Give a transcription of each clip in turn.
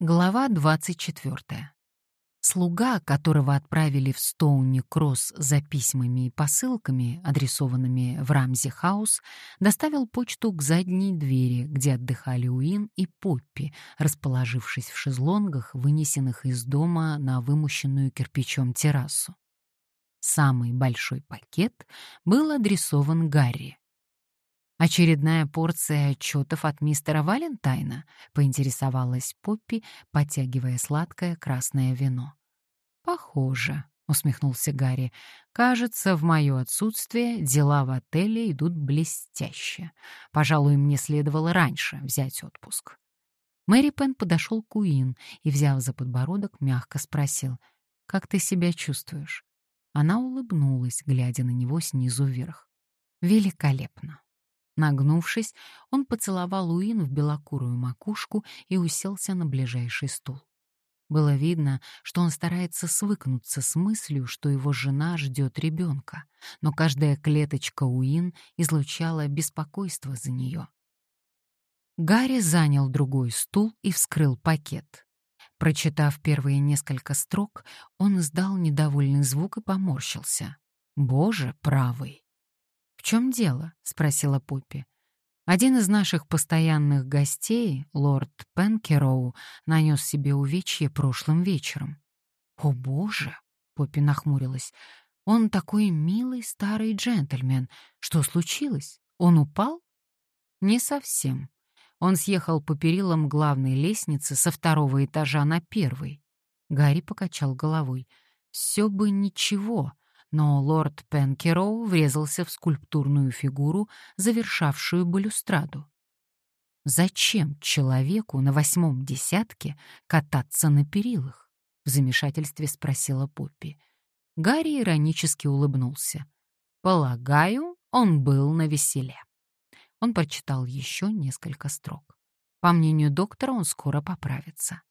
Глава 24. Слуга, которого отправили в Стоуни-Кросс за письмами и посылками, адресованными в Рамзи-хаус, доставил почту к задней двери, где отдыхали Уин и Поппи, расположившись в шезлонгах, вынесенных из дома на вымощенную кирпичом террасу. Самый большой пакет был адресован Гарри. «Очередная порция отчетов от мистера Валентайна?» — поинтересовалась Поппи, подтягивая сладкое красное вино. «Похоже», — усмехнулся Гарри. «Кажется, в мое отсутствие дела в отеле идут блестяще. Пожалуй, мне следовало раньше взять отпуск». Мэри Пен подошел к Уин и, взяв за подбородок, мягко спросил, «Как ты себя чувствуешь?» Она улыбнулась, глядя на него снизу вверх. «Великолепно. Нагнувшись, он поцеловал Уин в белокурую макушку и уселся на ближайший стул. Было видно, что он старается свыкнуться с мыслью, что его жена ждет ребенка, но каждая клеточка Уин излучала беспокойство за нее. Гарри занял другой стул и вскрыл пакет. Прочитав первые несколько строк, он издал недовольный звук и поморщился. «Боже, правый!» Чем дело?» — спросила Поппи. Один из наших постоянных гостей, лорд Пенкероу, нанес себе увечье прошлым вечером. «О, боже!» — Поппи нахмурилась. «Он такой милый старый джентльмен. Что случилось? Он упал?» «Не совсем. Он съехал по перилам главной лестницы со второго этажа на первый». Гарри покачал головой. «Все бы ничего, но лорд Пенкероу врезался в скульптурную фигуру, завершавшую балюстраду. Зачем человеку на восьмом десятке кататься на перилах? В замешательстве спросила Поппи. Гарри иронически улыбнулся. Полагаю, он был на веселе. Он прочитал еще несколько строк. По мнению доктора, он скоро поправится.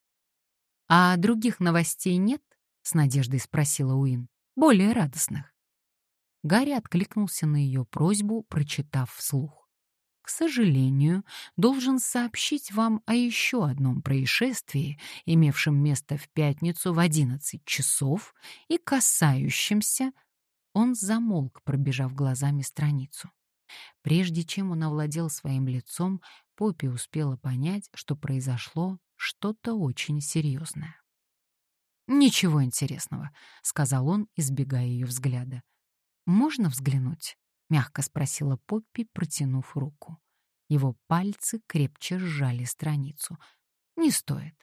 «А других новостей нет?» — с надеждой спросила Уин более радостных. Гарри откликнулся на ее просьбу, прочитав вслух. К сожалению, должен сообщить вам о еще одном происшествии, имевшем место в пятницу в 11 часов и касающемся... Он замолк, пробежав глазами страницу. Прежде чем он овладел своим лицом, Поппи успела понять, что произошло что-то очень серьезное. «Ничего интересного», — сказал он, избегая ее взгляда. «Можно взглянуть?» — мягко спросила Поппи, протянув руку. Его пальцы крепче сжали страницу. «Не стоит».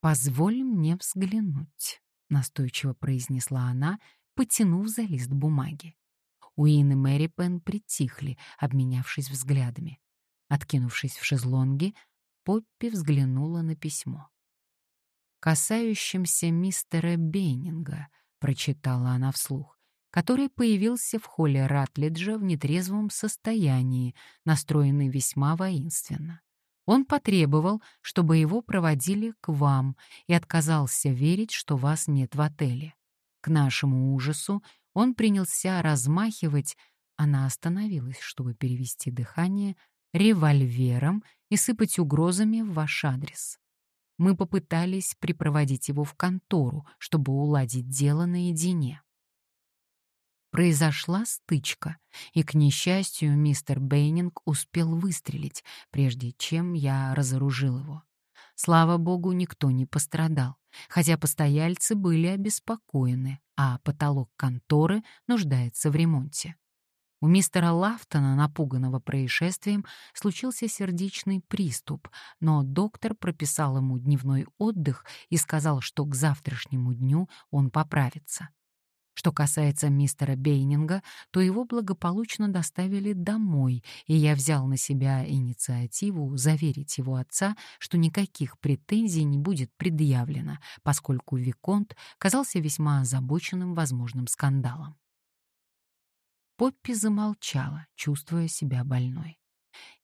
«Позволь мне взглянуть», — настойчиво произнесла она, потянув за лист бумаги. Уин и Мэри Пен притихли, обменявшись взглядами. Откинувшись в шезлонге, Поппи взглянула на письмо касающимся мистера Беннинга, прочитала она вслух, который появился в холле Ратлиджа в нетрезвом состоянии, настроенный весьма воинственно. Он потребовал, чтобы его проводили к вам, и отказался верить, что вас нет в отеле. К нашему ужасу он принялся размахивать, она остановилась, чтобы перевести дыхание, револьвером и сыпать угрозами в ваш адрес мы попытались припроводить его в контору, чтобы уладить дело наедине. Произошла стычка, и, к несчастью, мистер Бейнинг успел выстрелить, прежде чем я разоружил его. Слава богу, никто не пострадал, хотя постояльцы были обеспокоены, а потолок конторы нуждается в ремонте. У мистера Лафтона, напуганного происшествием, случился сердечный приступ, но доктор прописал ему дневной отдых и сказал, что к завтрашнему дню он поправится. Что касается мистера Бейнинга, то его благополучно доставили домой, и я взял на себя инициативу заверить его отца, что никаких претензий не будет предъявлено, поскольку Виконт казался весьма озабоченным возможным скандалом. Поппи замолчала, чувствуя себя больной.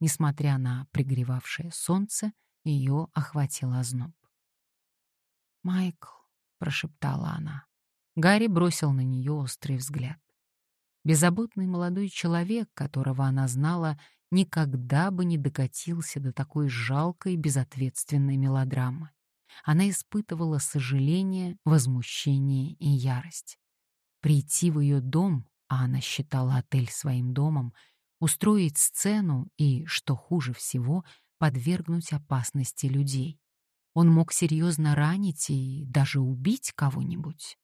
Несмотря на пригревавшее солнце, ее охватил озноб. «Майкл», — прошептала она. Гарри бросил на нее острый взгляд. Беззаботный молодой человек, которого она знала, никогда бы не докатился до такой жалкой, безответственной мелодрамы. Она испытывала сожаление, возмущение и ярость. Прийти в ее дом, а она считала отель своим домом, устроить сцену и, что хуже всего, подвергнуть опасности людей. Он мог серьезно ранить и даже убить кого-нибудь.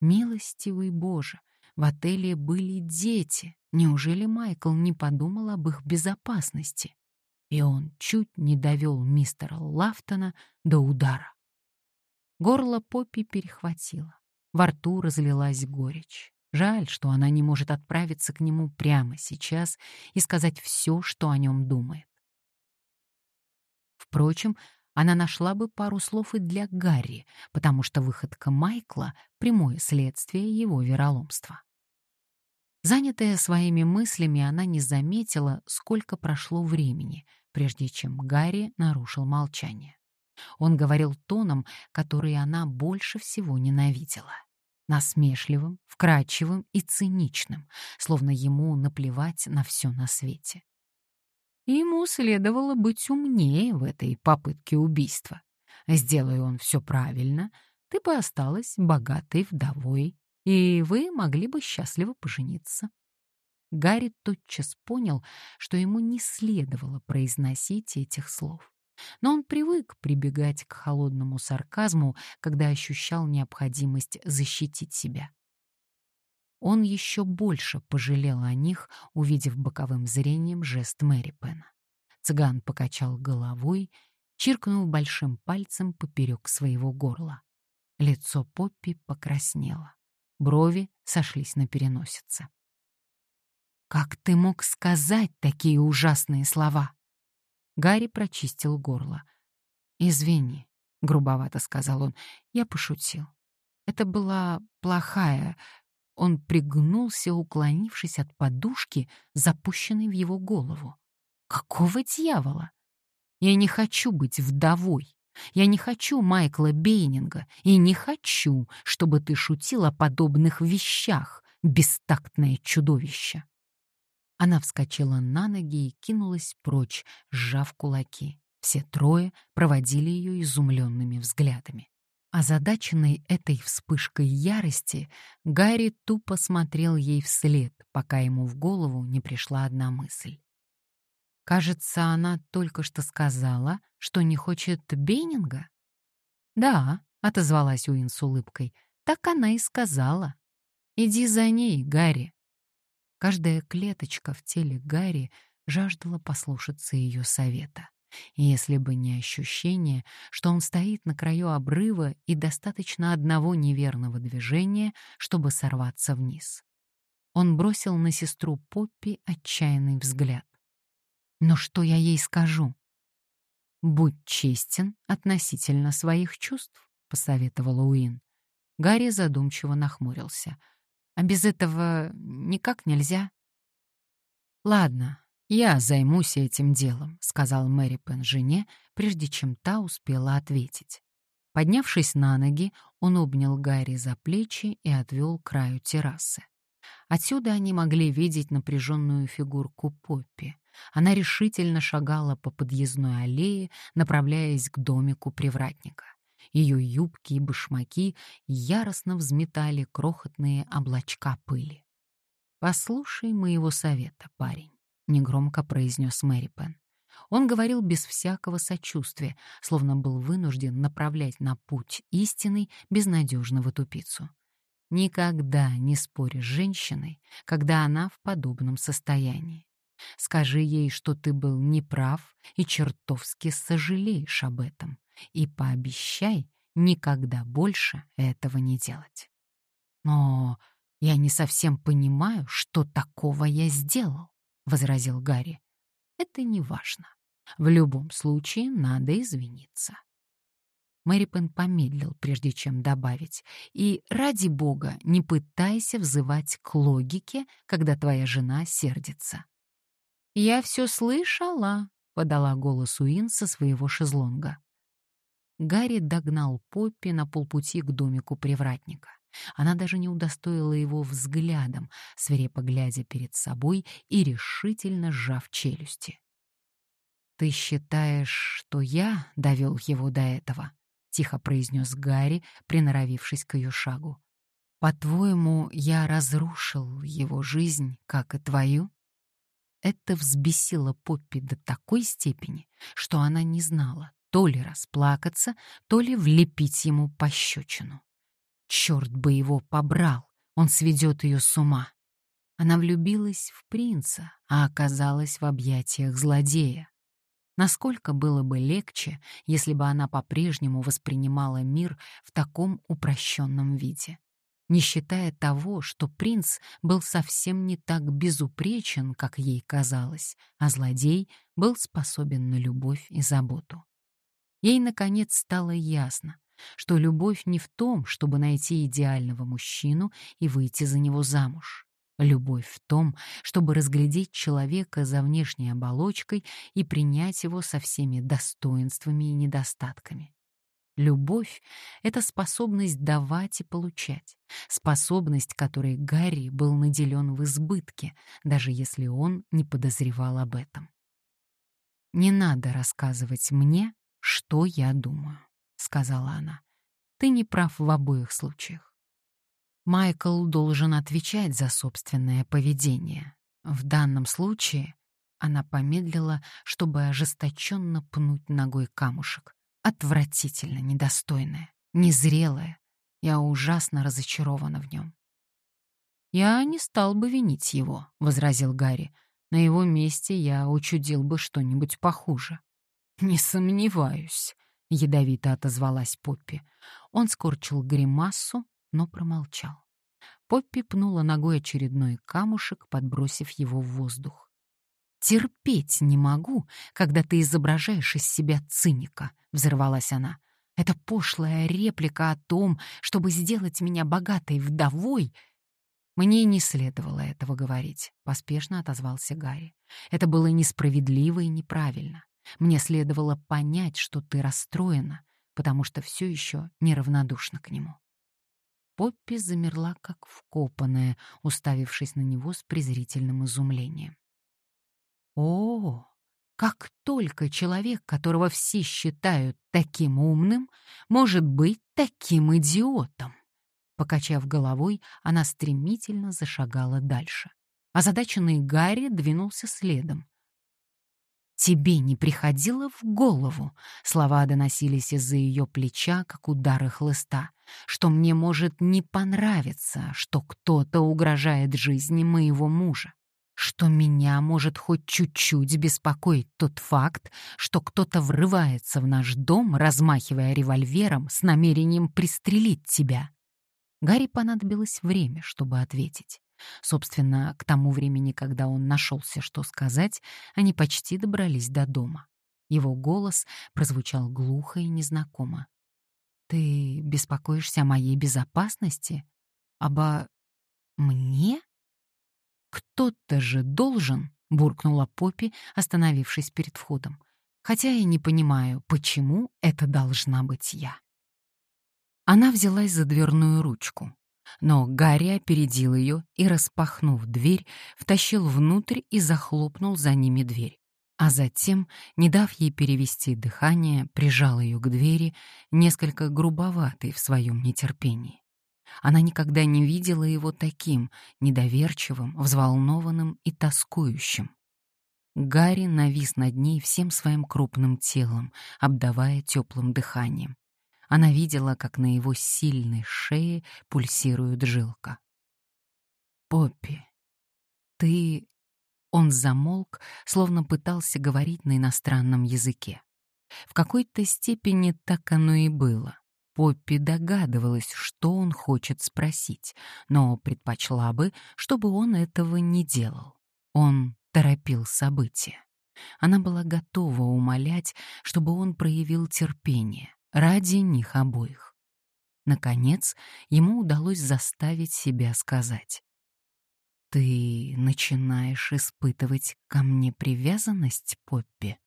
Милостивый Боже, в отеле были дети. Неужели Майкл не подумал об их безопасности? И он чуть не довел мистера Лафтона до удара. Горло Поппи перехватило. Во рту разлилась горечь. Жаль, что она не может отправиться к нему прямо сейчас и сказать все, что о нем думает. Впрочем, она нашла бы пару слов и для Гарри, потому что выходка Майкла — прямое следствие его вероломства. Занятая своими мыслями, она не заметила, сколько прошло времени, прежде чем Гарри нарушил молчание. Он говорил тоном, который она больше всего ненавидела. Насмешливым, вкрадчивым и циничным, словно ему наплевать на все на свете. Ему следовало быть умнее в этой попытке убийства. Сделай он все правильно, ты бы осталась богатой вдовой, и вы могли бы счастливо пожениться. Гарри тотчас понял, что ему не следовало произносить этих слов. Но он привык прибегать к холодному сарказму, когда ощущал необходимость защитить себя. Он еще больше пожалел о них, увидев боковым зрением жест Мэри Пена. Цыган покачал головой, чиркнул большим пальцем поперек своего горла. Лицо Поппи покраснело. Брови сошлись на переносице. «Как ты мог сказать такие ужасные слова?» Гарри прочистил горло. «Извини», — грубовато сказал он, — «я пошутил. Это была плохая, он пригнулся, уклонившись от подушки, запущенной в его голову. «Какого дьявола? Я не хочу быть вдовой. Я не хочу Майкла Бейнинга и не хочу, чтобы ты шутил о подобных вещах, бестактное чудовище». Она вскочила на ноги и кинулась прочь, сжав кулаки. Все трое проводили ее изумленными взглядами. Озадаченный этой вспышкой ярости, Гарри тупо смотрел ей вслед, пока ему в голову не пришла одна мысль. Кажется, она только что сказала, что не хочет Бейнинга. «Да», — отозвалась Уин с улыбкой, — «так она и сказала. Иди за ней, Гарри». Каждая клеточка в теле Гарри жаждала послушаться ее совета если бы не ощущение, что он стоит на краю обрыва и достаточно одного неверного движения, чтобы сорваться вниз. Он бросил на сестру Поппи отчаянный взгляд. «Но что я ей скажу?» «Будь честен относительно своих чувств», — посоветовала Уин. Гарри задумчиво нахмурился. «А без этого никак нельзя?» «Ладно, «Я займусь этим делом», — сказал Мэри Пен жене, прежде чем та успела ответить. Поднявшись на ноги, он обнял Гарри за плечи и отвел к краю террасы. Отсюда они могли видеть напряженную фигурку Поппи. Она решительно шагала по подъездной аллее, направляясь к домику привратника. Ее юбки и башмаки яростно взметали крохотные облачка пыли. «Послушай моего совета, парень. — негромко произнес Мэри Пен. Он говорил без всякого сочувствия, словно был вынужден направлять на путь истинный безнадежного тупицу. Никогда не спори с женщиной, когда она в подобном состоянии. Скажи ей, что ты был неправ и чертовски сожалеешь об этом, и пообещай никогда больше этого не делать. Но я не совсем понимаю, что такого я сделал. — возразил Гарри. «Это не важно. В любом случае надо извиниться». Мэри Пен помедлил, прежде чем добавить. «И, ради бога, не пытайся взывать к логике, когда твоя жена сердится». «Я все слышала», — подала голос Уин со своего шезлонга. Гарри догнал Поппи на полпути к домику привратника. Она даже не удостоила его взглядом, свирепо глядя перед собой и решительно сжав челюсти. «Ты считаешь, что я довел его до этого?» — тихо произнес Гарри, приноровившись к ее шагу. По-твоему, я разрушил его жизнь, как и твою? Это взбесило Поппи до такой степени, что она не знала, то ли расплакаться, то ли влепить ему пощечину. Черт бы его побрал, он сведет ее с ума. Она влюбилась в принца, а оказалась в объятиях злодея. Насколько было бы легче, если бы она по-прежнему воспринимала мир в таком упрощенном виде. Не считая того, что принц был совсем не так безупречен, как ей казалось, а злодей был способен на любовь и заботу. Ей, наконец, стало ясно, что любовь не в том, чтобы найти идеального мужчину и выйти за него замуж. Любовь в том, чтобы разглядеть человека за внешней оболочкой и принять его со всеми достоинствами и недостатками. Любовь — это способность давать и получать, способность, которой Гарри был наделен в избытке, даже если он не подозревал об этом. «Не надо рассказывать мне, что я думаю», — сказала она. «Ты не прав в обоих случаях. Майкл должен отвечать за собственное поведение. В данном случае она помедлила, чтобы ожесточенно пнуть ногой камушек. Отвратительно недостойное, незрелое. Я ужасно разочарована в нем. «Я не стал бы винить его», — возразил Гарри. «На его месте я учудил бы что-нибудь похуже». «Не сомневаюсь», — ядовито отозвалась Поппи. Он скорчил гримасу, но промолчал. Поппи пнула ногой очередной камушек, подбросив его в воздух. «Терпеть не могу, когда ты изображаешь из себя циника», — взорвалась она. «Это пошлая реплика о том, чтобы сделать меня богатой вдовой». «Мне не следовало этого говорить», — поспешно отозвался Гарри. «Это было несправедливо и неправильно. Мне следовало понять, что ты расстроена, потому что все еще неравнодушна к нему». Поппи замерла, как вкопанная, уставившись на него с презрительным изумлением. «О, как только человек, которого все считают таким умным, может быть таким идиотом!» Покачав головой, она стремительно зашагала дальше. Озадаченный Гарри двинулся следом. «Тебе не приходило в голову?» — слова доносились из-за ее плеча, как удары хлыста. «Что мне может не понравиться, что кто-то угрожает жизни моего мужа? Что меня может хоть чуть-чуть беспокоить тот факт, что кто-то врывается в наш дом, размахивая револьвером с намерением пристрелить тебя?» Гарри понадобилось время, чтобы ответить. Собственно, к тому времени, когда он нашелся, что сказать, они почти добрались до дома. Его голос прозвучал глухо и незнакомо. «Ты беспокоишься о моей безопасности? Обо... мне?» «Кто-то же должен», — буркнула Поппи, остановившись перед входом. «Хотя я не понимаю, почему это должна быть я». Она взялась за дверную ручку. Но Гарри опередил ее и, распахнув дверь, втащил внутрь и захлопнул за ними дверь. А затем, не дав ей перевести дыхание, прижал ее к двери, несколько грубоватой в своем нетерпении. Она никогда не видела его таким, недоверчивым, взволнованным и тоскующим. Гарри навис над ней всем своим крупным телом, обдавая теплым дыханием. Она видела, как на его сильной шее пульсирует жилка. «Поппи, ты...» Он замолк, словно пытался говорить на иностранном языке. В какой-то степени так оно и было. Поппи догадывалась, что он хочет спросить, но предпочла бы, чтобы он этого не делал. Он торопил события. Она была готова умолять, чтобы он проявил терпение, ради них обоих. Наконец, ему удалось заставить себя сказать. «Ты начинаешь испытывать ко мне привязанность, Поппи?»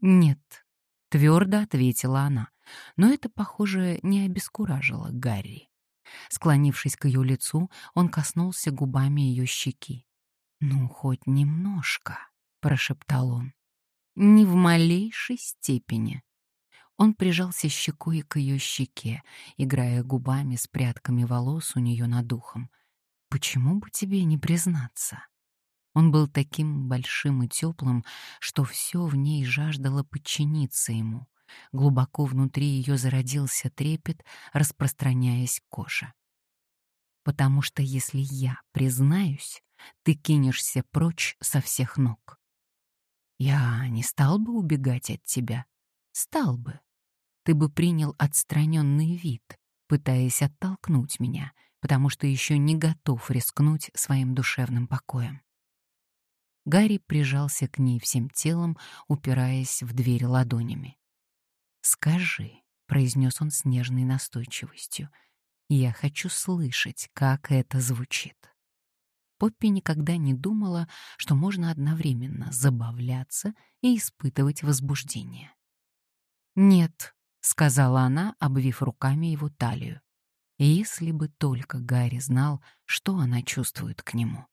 «Нет», — твердо ответила она, но это, похоже, не обескуражило Гарри. Склонившись к ее лицу, он коснулся губами ее щеки. «Ну, хоть немножко», — прошептал он. «Не в малейшей степени», Он прижался щекой к ее щеке, играя губами с прядками волос у нее над ухом. «Почему бы тебе не признаться?» Он был таким большим и теплым, что все в ней жаждало подчиниться ему. Глубоко внутри ее зародился трепет, распространяясь к коже. «Потому что если я признаюсь, ты кинешься прочь со всех ног. Я не стал бы убегать от тебя. Стал бы. Ты бы принял отстраненный вид, пытаясь оттолкнуть меня, потому что еще не готов рискнуть своим душевным покоем. Гарри прижался к ней всем телом, упираясь в дверь ладонями. «Скажи», — произнес он с нежной настойчивостью, — «я хочу слышать, как это звучит». Поппи никогда не думала, что можно одновременно забавляться и испытывать возбуждение. «Нет», — сказала она, обвив руками его талию. Если бы только Гарри знал, что она чувствует к нему.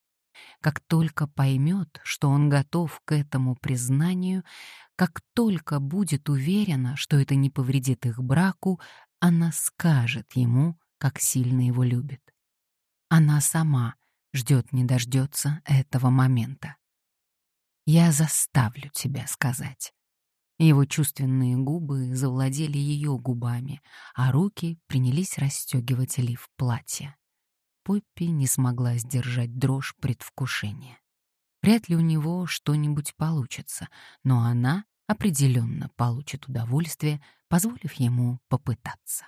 Как только поймет, что он готов к этому признанию, как только будет уверена, что это не повредит их браку, она скажет ему, как сильно его любит. Она сама ждет не дождется этого момента. «Я заставлю тебя сказать». Его чувственные губы завладели ее губами, а руки принялись расстегивать лиф платья. Поппи не смогла сдержать дрожь предвкушения. Вряд ли у него что-нибудь получится, но она определенно получит удовольствие, позволив ему попытаться.